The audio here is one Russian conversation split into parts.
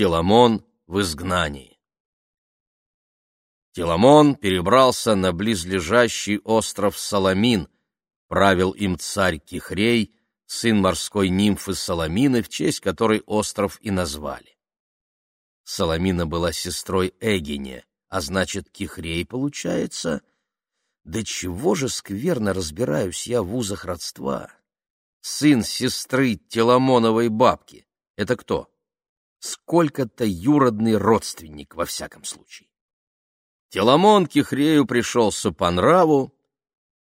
Теламон в изгнании. Теламон перебрался на близлежащий остров Саламин, правил им царь Кихрей, сын морской нимфы Саламины, в честь которой остров и назвали. Саламина была сестрой Эгине, а значит, Кихрей, получается... Да чего же скверно разбираюсь я в узах родства? Сын сестры Теламоновой бабки. Это кто? Сколько-то юродный родственник, во всяком случае. Теламон Кихрею пришелся по нраву,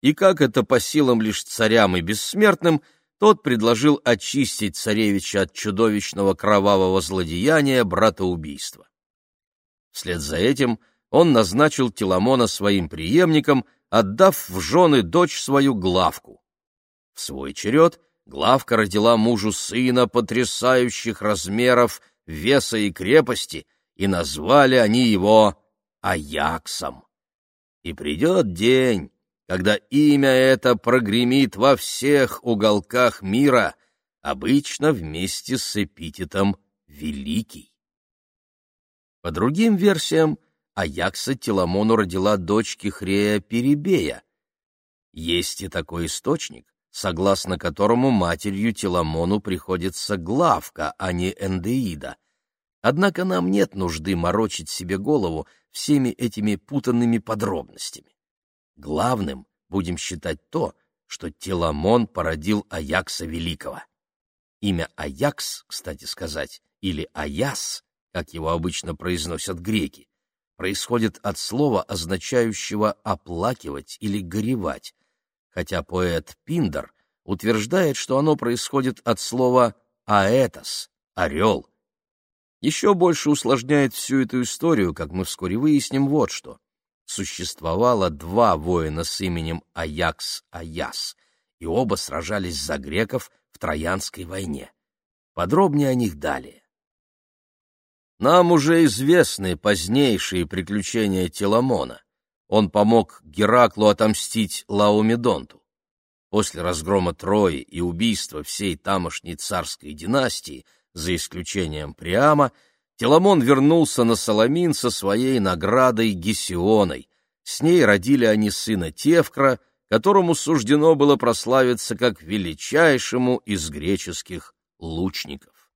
и, как это по силам лишь царям и бессмертным, тот предложил очистить царевича от чудовищного кровавого злодеяния братоубийства. Вслед за этим он назначил Теламона своим преемником, отдав в жены дочь свою Главку. В свой черед Главка родила мужу сына потрясающих размеров, веса и крепости, и назвали они его Аяксом. И придет день, когда имя это прогремит во всех уголках мира, обычно вместе с эпитетом «Великий». По другим версиям, Аякса Теламону родила дочь Кихрея Перебея. Есть и такой источник, согласно которому матерью Теламону приходится Главка, а не Эндеида. Однако нам нет нужды морочить себе голову всеми этими путанными подробностями. Главным будем считать то, что Теламон породил Аякса Великого. Имя Аякс, кстати сказать, или Аяс, как его обычно произносят греки, происходит от слова, означающего «оплакивать» или «горевать», хотя поэт Пиндер утверждает, что оно происходит от слова «аэтос» — «орел». Еще больше усложняет всю эту историю, как мы вскоре выясним, вот что существовало два воина с именем Аякс-Аяс, и оба сражались за греков в Троянской войне. Подробнее о них далее. Нам уже известны позднейшие приключения Теламона. Он помог Гераклу отомстить Лаомедонту. После разгрома Трои и убийства всей тамошней царской династии, за исключением Приама, Теламон вернулся на Саламин со своей наградой Гесионой. С ней родили они сына Тевкра, которому суждено было прославиться как величайшему из греческих лучников.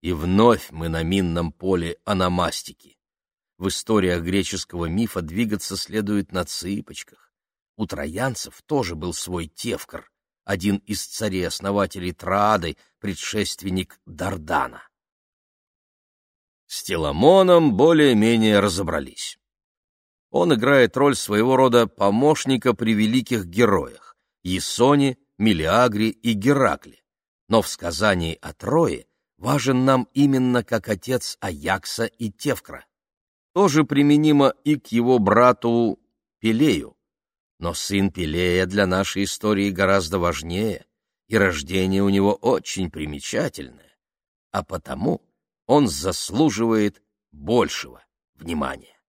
И вновь мы на минном поле аномастики. В историях греческого мифа двигаться следует на цыпочках. У троянцев тоже был свой Тевкр, один из царей-основателей Троады, предшественник Дардана. С Теламоном более-менее разобрались. Он играет роль своего рода помощника при великих героях — Есоне, Мелиагре и Геракле. Но в сказании о Трое важен нам именно как отец Аякса и Тевкра. Тоже применимо и к его брату Пелею. Но сын Пелея для нашей истории гораздо важнее, и рождение у него очень примечательное. А потому он заслуживает большего внимания.